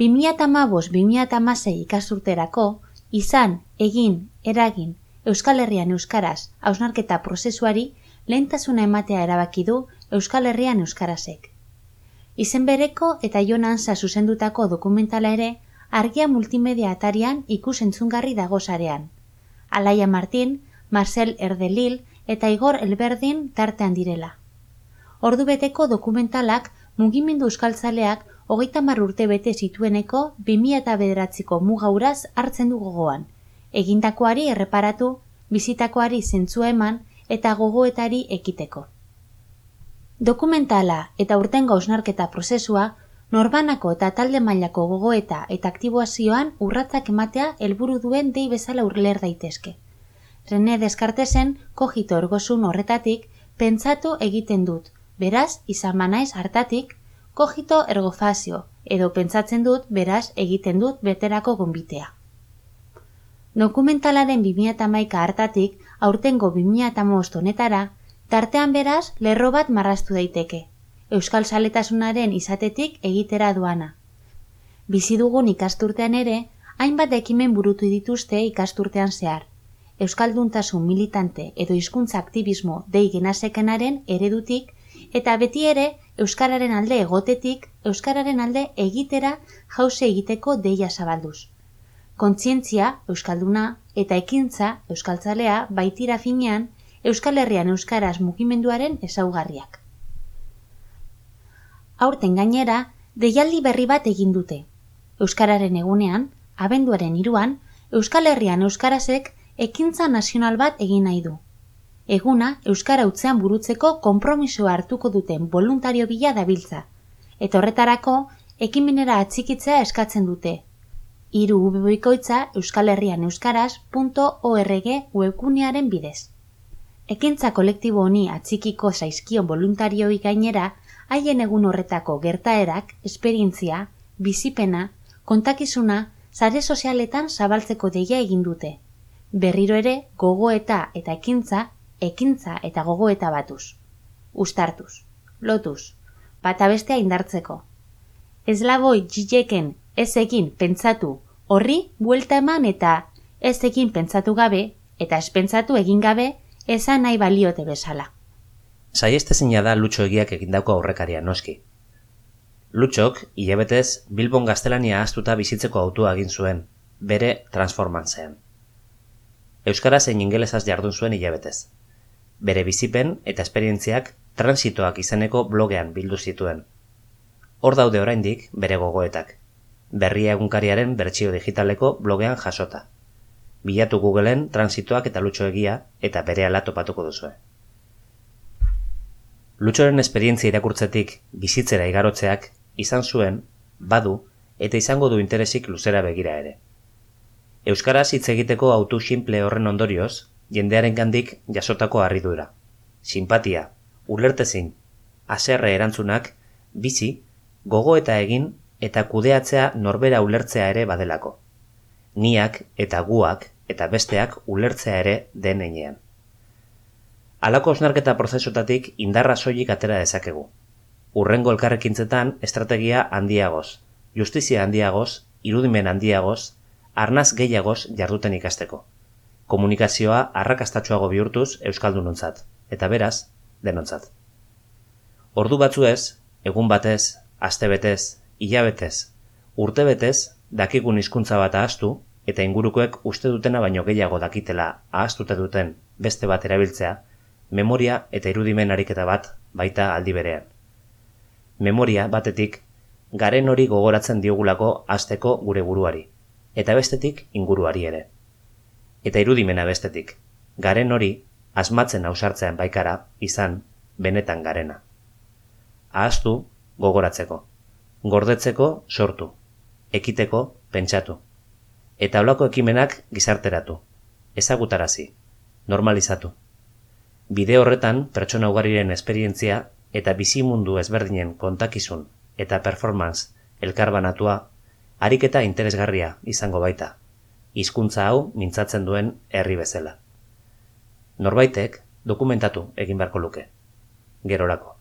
2008-2008 ikasturterako, izan, egin, eragin, Euskal Herrian Euskaraz hausnarketa prozesuari lehentasuna ematea erabaki du Euskal Herrian Euskarazek. Izen bereko eta Jon Ansa zuzendutako dokumentala ere argia multimedia atarian ikus entzungarri dago sarean. Alaia Martin, Marcel Erdelil eta Igor Elberdin tartean direla. Ordu beteko dokumentalak mugimendu euskaltzaleak hogeita mar urte bete zitueneko 2000 eta bederatziko mugauraz hartzen du gogoan. Egindakoari erreparatu, bizitakoari zentzua eman eta gogoetari ekiteko. Dokumentala eta urtengo osnarketa prozesua norbanako eta talde mailako gogoeta eta aktiboazioan urratzak ematea helburu duen dei bezala urler daitezke. Rene Descartesen kogito ergozun horretatik pentsatu egiten dut, beraz izan manaiz hartatik kogito ergofazio, edo pentsatzen dut beraz egiten dut beterako gonbitea. Dokumentalaren 2008 hartatik, aurtengo 2008 honetara, tartean beraz lerro bat marrastu daiteke. Euskal saletasunaren izatetik egitera duana. Bizi dugun ikasturtean ere, hainbat ekimen burutu dituzte ikasturtean zehar. Euskalduntasun militante edo hizkuntza aktivismo dei genasekenaren eredutik eta beti ere euskararen alde egotetik euskararen alde egitera jause egiteko deia zabalduz. Kontzientzia euskalduna eta ekintza euskaltzalea baitira finean Euskal Herrian euskaraz mugimenduaren ezaugarriak. Aurten gainera, deialdi berri bat egin dute. Euskararen egunean, abenduaren iruan, Euskal Herrian euskarazek ekintza nazional bat egin nahi du eguna euskara utzean burutzeko konpromisoa hartuko duten voluntario bila dabiltza. Eta horretarako, ekimenera atxikitzea eskatzen dute. Iru ubeboikoitza euskal herrian euskaraz.org webkunearen bidez. Ekintza kolektibo honi atxikiko zaizkion voluntarioi gainera, haien egun horretako gertaerak, esperientzia, bizipena, kontakizuna, sare sozialetan zabaltzeko deia egin dute. Berriro ere, gogoeta eta ekintza ekintza eta gogoeta batuz. Uztartuz, lotuz, bata bestea indartzeko. Ez laboi jijeken ez egin pentsatu horri buelta eman eta ez egin pentsatu gabe eta ez pentsatu egin gabe esan nahi baliote bezala. Saieste zina da lutxo egiak egindako aurrekaria noski. Lutxok, hilabetez, Bilbon gaztelania astuta bizitzeko autua egin zuen, bere transformantzean. Euskara zein ingelesaz jardun zuen hilabetez bere bizipen eta esperientziak transitoak izeneko blogean bildu zituen. Hor daude oraindik bere gogoetak. Berria egunkariaren bertsio digitaleko blogean jasota. Bilatu Googleen transitoak eta lutxo egia eta bere ala topatuko duzue. Lutxoren esperientzia irakurtzetik bizitzera igarotzeak izan zuen, badu eta izango du interesik luzera begira ere. Euskaraz hitz egiteko autu simple horren ondorioz, jendearen gandik jasotako harridura. Simpatia, ulertezin, aserre erantzunak, bizi, gogo eta egin eta kudeatzea norbera ulertzea ere badelako. Niak eta guak eta besteak ulertzea ere den einean. Alako osnarketa prozesotatik indarra soilik atera dezakegu. Urrengo elkarrekintzetan estrategia handiagoz, justizia handiagoz, irudimen handiagoz, arnaz gehiagoz jarduten ikasteko komunikazioa arrakastatxoago bihurtuz euskaldunontzat eta beraz denontzat. Ordu batzu ez, egun batez, aste betez, hilabetez, urte betez, dakikun hizkuntza bat ahaztu eta ingurukoek uste dutena baino gehiago dakitela ahaztute duten beste bat erabiltzea, memoria eta irudimen ariketa bat baita aldi berean. Memoria batetik garen hori gogoratzen diogulako azteko gure buruari, eta bestetik inguruari ere eta irudimena bestetik. Garen hori, asmatzen ausartzean baikara, izan, benetan garena. Ahaztu, gogoratzeko. Gordetzeko, sortu. Ekiteko, pentsatu. Eta olako ekimenak gizarteratu. Ezagutarazi. Normalizatu. Bide horretan, pertsona ugariren esperientzia eta bizimundu ezberdinen kontakizun eta performance elkarbanatua, ariketa interesgarria izango baita hizkuntza hau mintzatzen duen herri bezala. Norbaitek dokumentatu egin beharko luke. Gerorako.